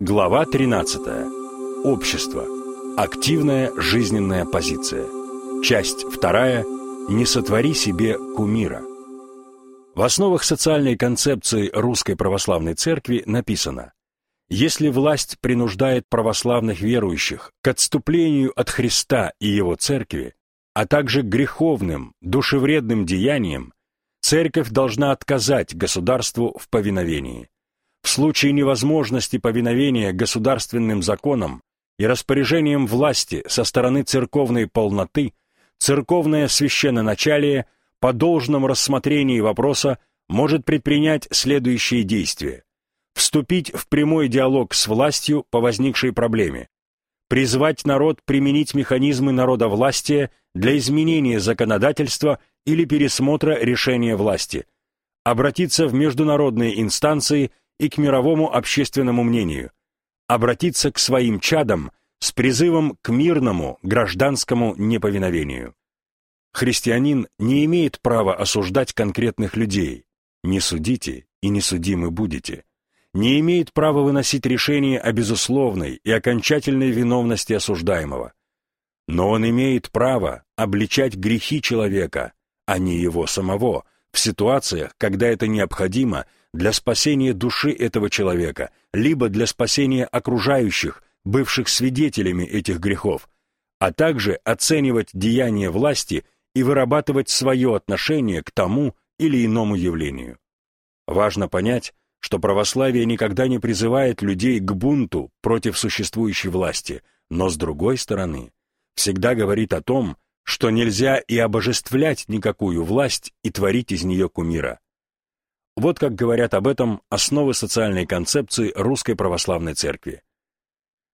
Глава 13. Общество. Активная жизненная позиция. Часть 2. Не сотвори себе кумира. В основах социальной концепции Русской Православной Церкви написано «Если власть принуждает православных верующих к отступлению от Христа и Его Церкви, а также к греховным, душевредным деяниям, Церковь должна отказать государству в повиновении. В случае невозможности повиновения государственным законам и распоряжениям власти со стороны церковной полноты, церковное священноначалие по должному рассмотрении вопроса может предпринять следующие действия. Вступить в прямой диалог с властью по возникшей проблеме, призвать народ применить механизмы народовластия для изменения законодательства или пересмотра решения власти, обратиться в международные инстанции и к мировому общественному мнению, обратиться к своим чадам с призывом к мирному гражданскому неповиновению. Христианин не имеет права осуждать конкретных людей. Не судите и не судимы будете не имеет права выносить решение о безусловной и окончательной виновности осуждаемого. Но он имеет право обличать грехи человека, а не его самого, в ситуациях, когда это необходимо для спасения души этого человека, либо для спасения окружающих, бывших свидетелями этих грехов, а также оценивать деяния власти и вырабатывать свое отношение к тому или иному явлению. Важно понять, что православие никогда не призывает людей к бунту против существующей власти, но, с другой стороны, всегда говорит о том, что нельзя и обожествлять никакую власть и творить из нее кумира. Вот как говорят об этом основы социальной концепции Русской Православной Церкви.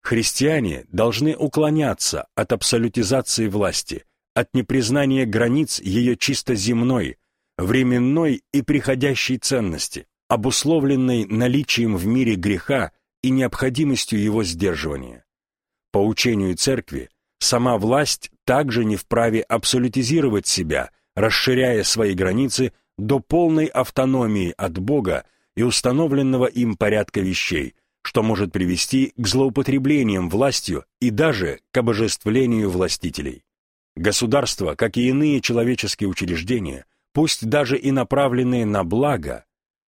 Христиане должны уклоняться от абсолютизации власти, от непризнания границ ее чисто земной, временной и приходящей ценности, обусловленной наличием в мире греха и необходимостью его сдерживания. По учению Церкви, сама власть также не вправе абсолютизировать себя, расширяя свои границы до полной автономии от Бога и установленного им порядка вещей, что может привести к злоупотреблениям властью и даже к обожествлению властителей. Государство, как и иные человеческие учреждения, пусть даже и направленные на благо,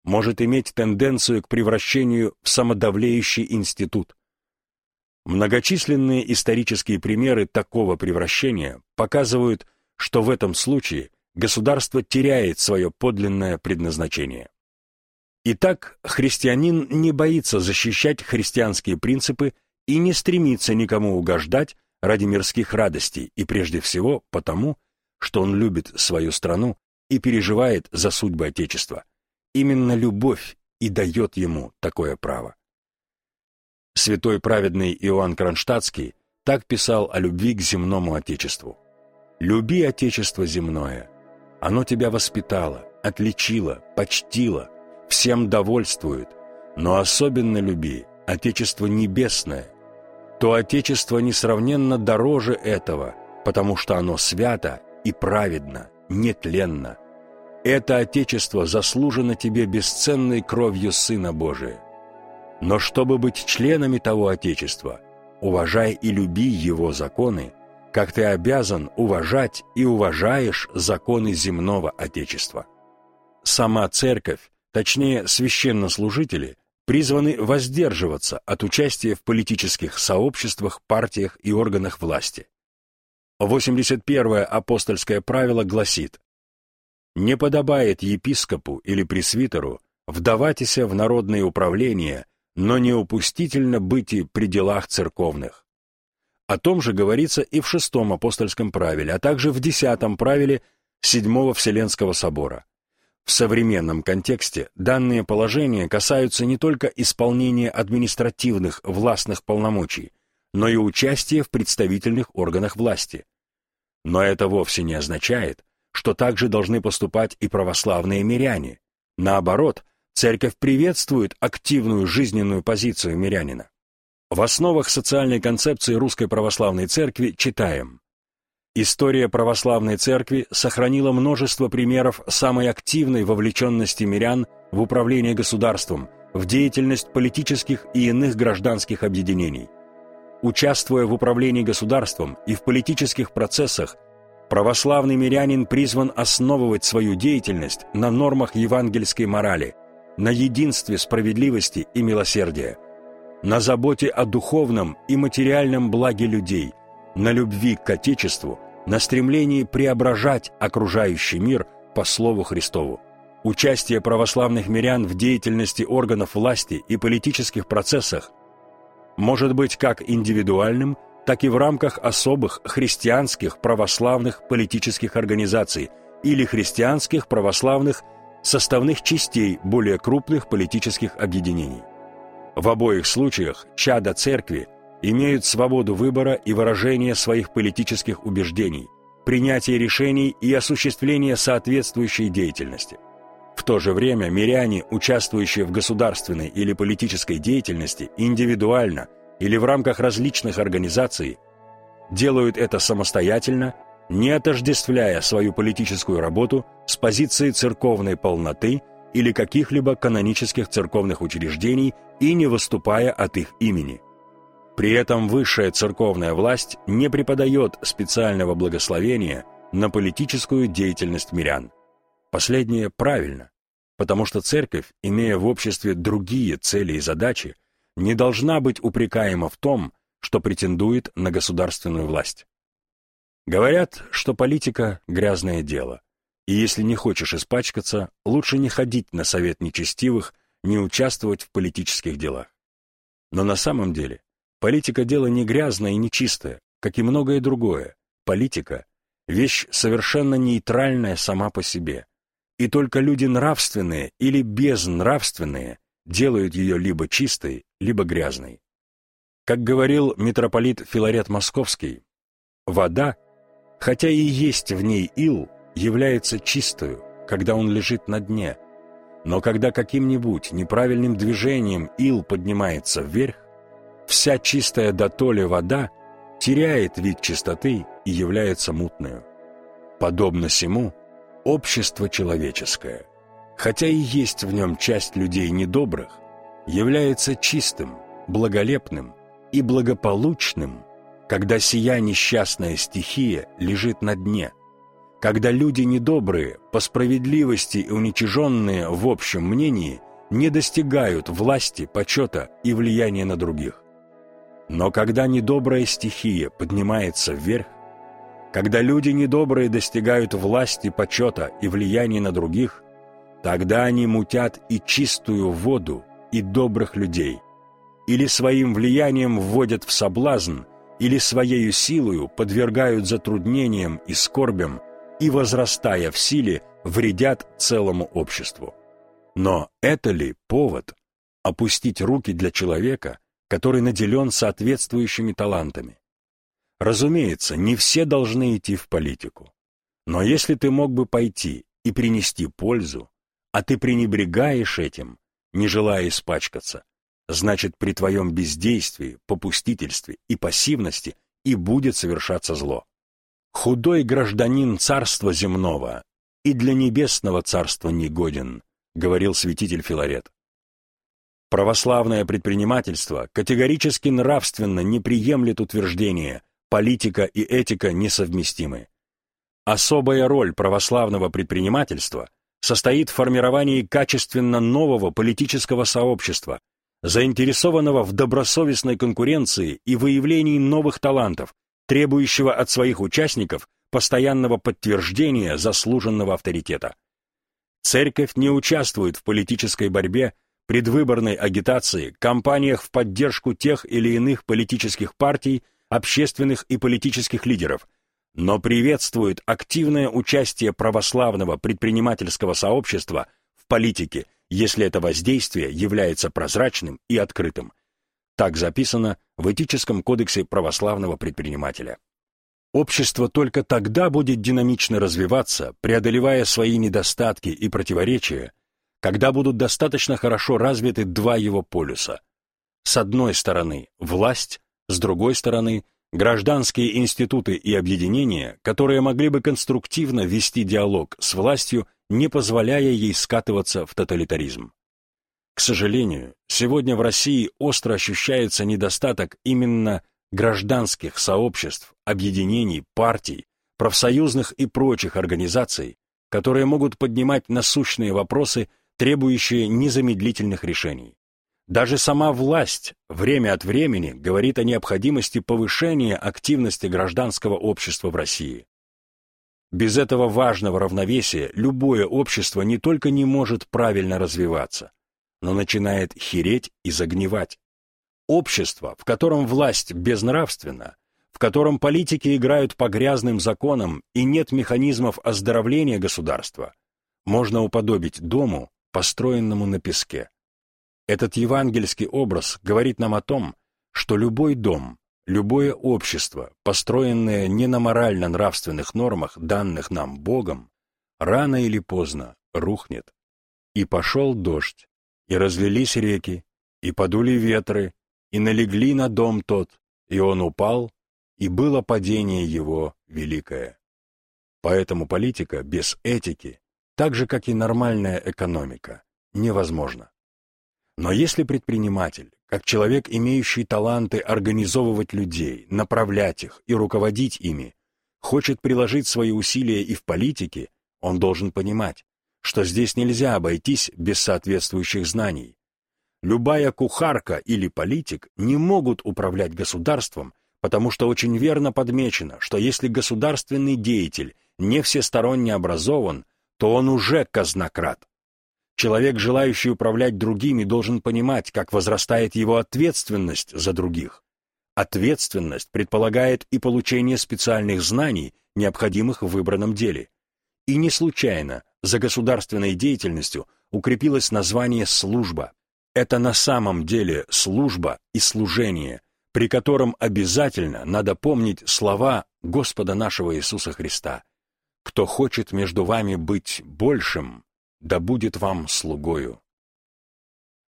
может иметь тенденцию к превращению в самодавлеющий институт. Многочисленные исторические примеры такого превращения показывают, что в этом случае государство теряет свое подлинное предназначение. Итак, христианин не боится защищать христианские принципы и не стремится никому угождать ради мирских радостей и прежде всего потому, что он любит свою страну и переживает за судьбы Отечества. Именно любовь и дает ему такое право. Святой праведный Иоанн Кронштадтский так писал о любви к земному Отечеству. «Люби Отечество земное. Оно тебя воспитало, отличило, почтило, всем довольствует, но особенно люби Отечество небесное. То Отечество несравненно дороже этого, потому что оно свято и праведно, нетленно, это Отечество заслужено тебе бесценной кровью Сына Божия. Но чтобы быть членами того Отечества, уважай и люби Его законы, как ты обязан уважать и уважаешь законы земного Отечества. Сама Церковь, точнее священнослужители, призваны воздерживаться от участия в политических сообществах, партиях и органах власти. 81-е апостольское правило гласит не подобает епископу или пресвитеру вдаватися в народное управление, но не упустительно быть при делах церковных. О том же говорится и в шестом апостольском правиле, а также в десятом правиле седьмого Вселенского собора. В современном контексте данные положения касаются не только исполнения административных властных полномочий, но и участия в представительных органах власти. Но это вовсе не означает, что также должны поступать и православные миряне. Наоборот, церковь приветствует активную жизненную позицию мирянина. В основах социальной концепции Русской Православной Церкви читаем История православной церкви сохранила множество примеров самой активной вовлеченности мирян в управление государством, в деятельность политических и иных гражданских объединений. Участвуя в управлении государством и в политических процессах, православный мирянин призван основывать свою деятельность на нормах евангельской морали, на единстве справедливости и милосердия, на заботе о духовном и материальном благе людей, на любви к Отечеству, на стремлении преображать окружающий мир по Слову Христову. Участие православных мирян в деятельности органов власти и политических процессах может быть как индивидуальным, так и в рамках особых христианских православных политических организаций или христианских православных составных частей более крупных политических объединений. В обоих случаях чада церкви имеют свободу выбора и выражения своих политических убеждений, принятия решений и осуществления соответствующей деятельности – в то же время миряне, участвующие в государственной или политической деятельности индивидуально или в рамках различных организаций, делают это самостоятельно, не отождествляя свою политическую работу с позиции церковной полноты или каких-либо канонических церковных учреждений и не выступая от их имени. При этом высшая церковная власть не преподает специального благословения на политическую деятельность мирян. Последнее правильно, потому что церковь, имея в обществе другие цели и задачи, не должна быть упрекаема в том, что претендует на государственную власть. Говорят, что политика – грязное дело, и если не хочешь испачкаться, лучше не ходить на совет нечестивых, не участвовать в политических делах. Но на самом деле политика – дело не грязное и не чистое, как и многое другое. Политика – вещь совершенно нейтральная сама по себе, и только люди нравственные или безнравственные делают ее либо чистой, либо грязной. Как говорил митрополит Филарет Московский, вода, хотя и есть в ней ил, является чистою, когда он лежит на дне, но когда каким-нибудь неправильным движением ил поднимается вверх, вся чистая дотоле вода теряет вид чистоты и является мутную. Подобно сему, Общество человеческое, хотя и есть в нем часть людей недобрых, является чистым, благолепным и благополучным, когда сия несчастная стихия лежит на дне, когда люди недобрые, по справедливости уничиженные в общем мнении, не достигают власти, почета и влияния на других. Но когда недобрая стихия поднимается вверх, когда люди недобрые достигают власти, почета и влияния на других, тогда они мутят и чистую воду, и добрых людей, или своим влиянием вводят в соблазн, или своею силою подвергают затруднениям и скорбям, и, возрастая в силе, вредят целому обществу. Но это ли повод опустить руки для человека, который наделен соответствующими талантами? Разумеется, не все должны идти в политику. Но если ты мог бы пойти и принести пользу, а ты пренебрегаешь этим, не желая испачкаться, значит, при твоем бездействии, попустительстве и пассивности и будет совершаться зло. Худой гражданин царства земного и для небесного царства негоден, говорил святитель Филарет. Православное предпринимательство категорически нравственно не приемлет утверждение политика и этика несовместимы. Особая роль православного предпринимательства состоит в формировании качественно нового политического сообщества, заинтересованного в добросовестной конкуренции и выявлении новых талантов, требующего от своих участников постоянного подтверждения заслуженного авторитета. Церковь не участвует в политической борьбе, предвыборной агитации, кампаниях в поддержку тех или иных политических партий общественных и политических лидеров, но приветствует активное участие православного предпринимательского сообщества в политике, если это воздействие является прозрачным и открытым. Так записано в Этическом кодексе православного предпринимателя. Общество только тогда будет динамично развиваться, преодолевая свои недостатки и противоречия, когда будут достаточно хорошо развиты два его полюса. С одной стороны, власть, с другой стороны, гражданские институты и объединения, которые могли бы конструктивно вести диалог с властью, не позволяя ей скатываться в тоталитаризм. К сожалению, сегодня в России остро ощущается недостаток именно гражданских сообществ, объединений, партий, профсоюзных и прочих организаций, которые могут поднимать насущные вопросы, требующие незамедлительных решений. Даже сама власть время от времени говорит о необходимости повышения активности гражданского общества в России. Без этого важного равновесия любое общество не только не может правильно развиваться, но начинает хереть и загнивать. Общество, в котором власть безнравственна, в котором политики играют по грязным законам и нет механизмов оздоровления государства, можно уподобить дому, построенному на песке. Этот евангельский образ говорит нам о том, что любой дом, Любое общество, построенное не на морально-нравственных нормах, данных нам Богом, рано или поздно рухнет. И пошел дождь, и разлились реки, и подули ветры, и налегли на дом тот, и он упал, и было падение его великое. Поэтому политика без этики, так же, как и нормальная экономика, невозможна. Но если предприниматель, как человек, имеющий таланты организовывать людей, направлять их и руководить ими, хочет приложить свои усилия и в политике, он должен понимать, что здесь нельзя обойтись без соответствующих знаний. Любая кухарка или политик не могут управлять государством, потому что очень верно подмечено, что если государственный деятель не всесторонне образован, то он уже казнократ. Человек, желающий управлять другими, должен понимать, как возрастает его ответственность за других. Ответственность предполагает и получение специальных знаний, необходимых в выбранном деле. И не случайно за государственной деятельностью укрепилось название «служба». Это на самом деле служба и служение, при котором обязательно надо помнить слова Господа нашего Иисуса Христа. «Кто хочет между вами быть большим, да будет вам слугою.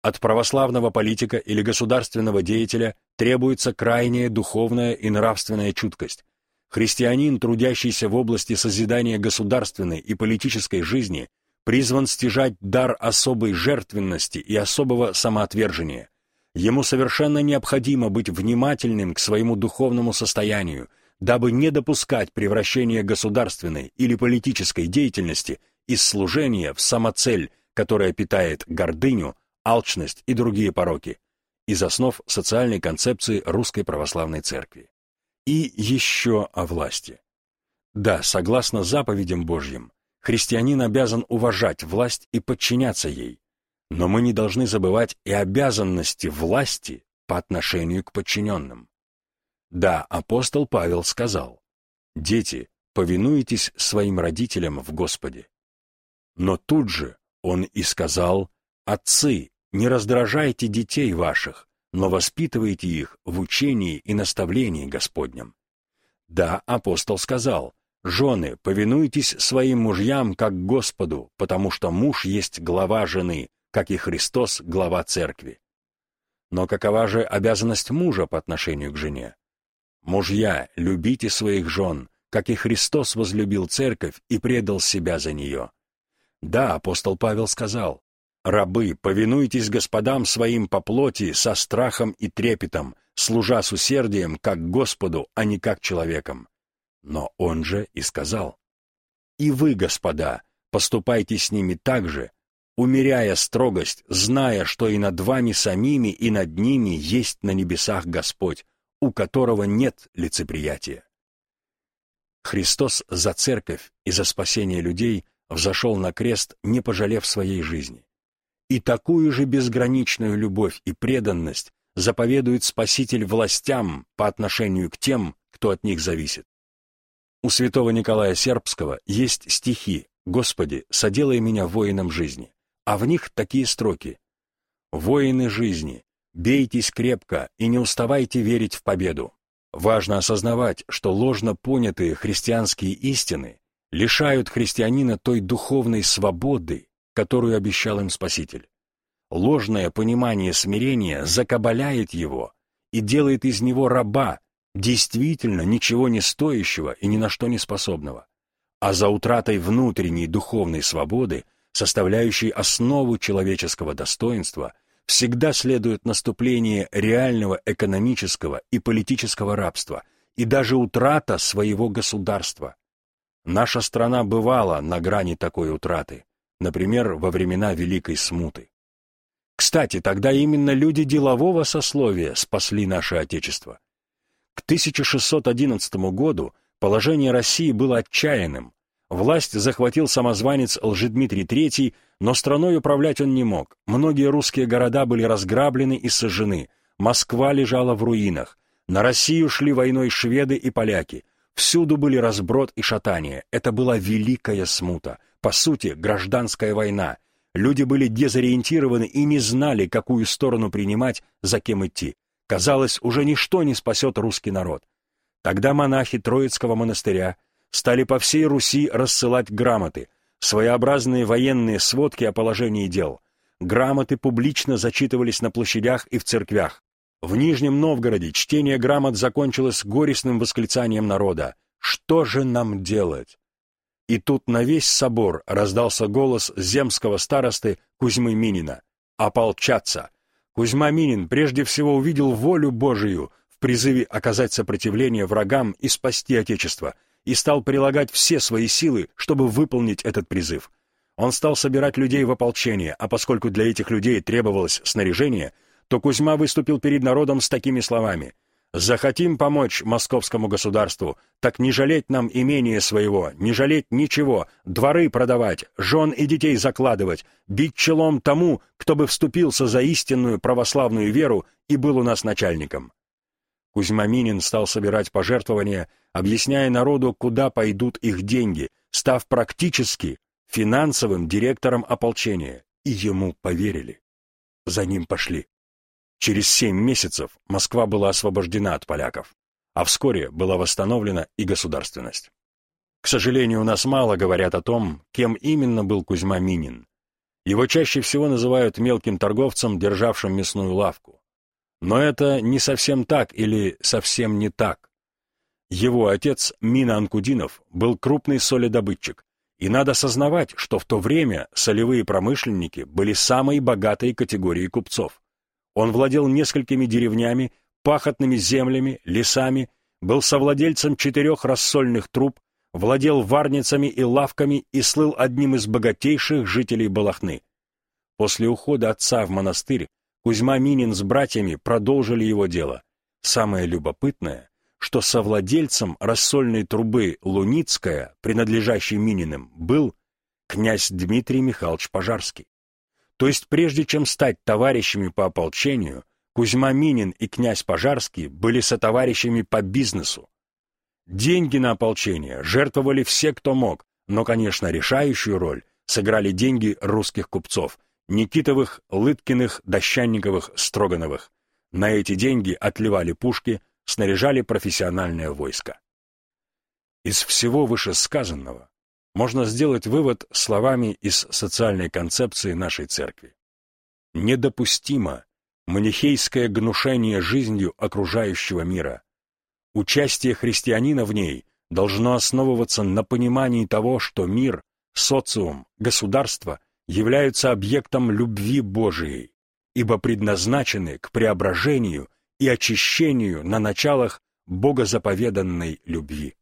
От православного политика или государственного деятеля требуется крайняя духовная и нравственная чуткость. Христианин, трудящийся в области созидания государственной и политической жизни, призван стяжать дар особой жертвенности и особого самоотвержения. Ему совершенно необходимо быть внимательным к своему духовному состоянию, дабы не допускать превращения государственной или политической деятельности – из служения в самоцель, которая питает гордыню, алчность и другие пороки, из основ социальной концепции Русской Православной Церкви. И еще о власти. Да, согласно заповедям Божьим, христианин обязан уважать власть и подчиняться ей, но мы не должны забывать и обязанности власти по отношению к подчиненным. Да, апостол Павел сказал, «Дети, повинуйтесь своим родителям в Господе, но тут же он и сказал, «Отцы, не раздражайте детей ваших, но воспитывайте их в учении и наставлении Господнем». Да, апостол сказал, «Жены, повинуйтесь своим мужьям, как Господу, потому что муж есть глава жены, как и Христос — глава церкви». Но какова же обязанность мужа по отношению к жене? «Мужья, любите своих жен, как и Христос возлюбил церковь и предал себя за нее». Да, апостол Павел сказал, «Рабы, повинуйтесь господам своим по плоти со страхом и трепетом, служа с усердием, как Господу, а не как человеком». Но он же и сказал, «И вы, господа, поступайте с ними так же, умеряя строгость, зная, что и над вами самими, и над ними есть на небесах Господь, у которого нет лицеприятия». Христос за церковь и за спасение людей взошел на крест, не пожалев своей жизни. И такую же безграничную любовь и преданность заповедует Спаситель властям по отношению к тем, кто от них зависит. У святого Николая Сербского есть стихи «Господи, соделай меня воином жизни», а в них такие строки «Воины жизни, бейтесь крепко и не уставайте верить в победу». Важно осознавать, что ложно понятые христианские истины лишают христианина той духовной свободы, которую обещал им Спаситель. Ложное понимание смирения закабаляет его и делает из него раба, действительно ничего не стоящего и ни на что не способного. А за утратой внутренней духовной свободы составляющей основу человеческого достоинства, всегда следует наступление реального экономического и политического рабства и даже утрата своего государства. Наша страна бывала на грани такой утраты, например, во времена Великой Смуты. Кстати, тогда именно люди делового сословия спасли наше Отечество. К 1611 году положение России было отчаянным. Власть захватил самозванец Лжедмитрий III, но страной управлять он не мог. Многие русские города были разграблены и сожжены. Москва лежала в руинах. На Россию шли войной шведы и поляки. Всюду были разброд и шатания. Это была великая смута. По сути, гражданская война. Люди были дезориентированы и не знали, какую сторону принимать, за кем идти. Казалось, уже ничто не спасет русский народ. Тогда монахи Троицкого монастыря стали по всей Руси рассылать грамоты, своеобразные военные сводки о положении дел. Грамоты публично зачитывались на площадях и в церквях. В Нижнем Новгороде чтение грамот закончилось горестным восклицанием народа. «Что же нам делать?» И тут на весь собор раздался голос земского старосты Кузьмы Минина. «Ополчаться! Кузьма Минин прежде всего увидел волю Божию в призыве оказать сопротивление врагам и спасти Отечество, и стал прилагать все свои силы, чтобы выполнить этот призыв. Он стал собирать людей в ополчение, а поскольку для этих людей требовалось снаряжение, то Кузьма выступил перед народом с такими словами Захотим помочь московскому государству, так не жалеть нам имение своего, не жалеть ничего, дворы продавать, жен и детей закладывать, бить челом тому, кто бы вступился за истинную православную веру и был у нас начальником. Кузьма Минин стал собирать пожертвования, объясняя народу, куда пойдут их деньги, став практически финансовым директором ополчения, и ему поверили. За ним пошли. Через семь месяцев Москва была освобождена от поляков, а вскоре была восстановлена и государственность. К сожалению, у нас мало говорят о том, кем именно был Кузьма Минин. Его чаще всего называют мелким торговцем, державшим мясную лавку. Но это не совсем так или совсем не так. Его отец, Мина Анкудинов, был крупный соледобытчик, и надо сознавать, что в то время солевые промышленники были самой богатой категорией купцов. Он владел несколькими деревнями, пахотными землями, лесами, был совладельцем четырех рассольных труб, владел варницами и лавками и слыл одним из богатейших жителей Балахны. После ухода отца в монастырь Кузьма Минин с братьями продолжили его дело. Самое любопытное, что совладельцем рассольной трубы Луницкая, принадлежащей Мининым, был князь Дмитрий Михайлович Пожарский. То есть прежде чем стать товарищами по ополчению, Кузьма Минин и князь Пожарский были сотоварищами по бизнесу. Деньги на ополчение жертвовали все, кто мог, но, конечно, решающую роль сыграли деньги русских купцов – Никитовых, Лыткиных, Дощанниковых, Строгановых. На эти деньги отливали пушки, снаряжали профессиональное войско. Из всего вышесказанного можно сделать вывод словами из социальной концепции нашей церкви. Недопустимо манихейское гнушение жизнью окружающего мира. Участие христианина в ней должно основываться на понимании того, что мир, социум, государство являются объектом любви Божией, ибо предназначены к преображению и очищению на началах богозаповеданной любви.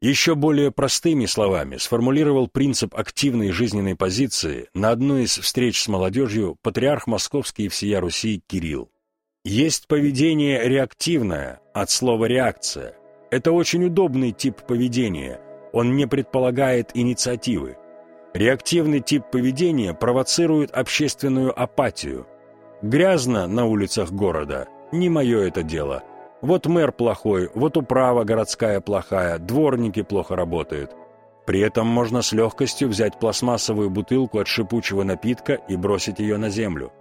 Еще более простыми словами сформулировал принцип активной жизненной позиции на одной из встреч с молодежью патриарх Московский и всея Руси Кирилл. Есть поведение реактивное, от слова «реакция». Это очень удобный тип поведения, он не предполагает инициативы. Реактивный тип поведения провоцирует общественную апатию. Грязно на улицах города – не мое это дело – вот мэр плохой, вот управа городская плохая, дворники плохо работают. При этом можно с легкостью взять пластмассовую бутылку от шипучего напитка и бросить ее на землю.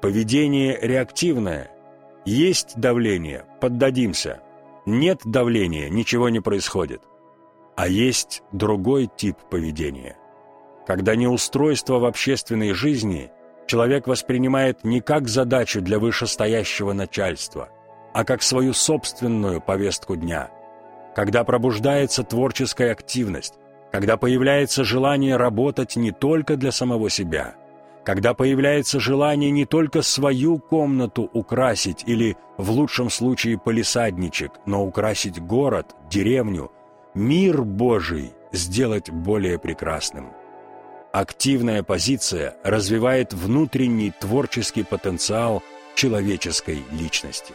Поведение реактивное. Есть давление – поддадимся. Нет давления – ничего не происходит. А есть другой тип поведения. Когда неустройство в общественной жизни человек воспринимает не как задачу для вышестоящего начальства – а как свою собственную повестку дня. Когда пробуждается творческая активность, когда появляется желание работать не только для самого себя, когда появляется желание не только свою комнату украсить или, в лучшем случае, полисадничек, но украсить город, деревню, мир Божий сделать более прекрасным. Активная позиция развивает внутренний творческий потенциал человеческой личности.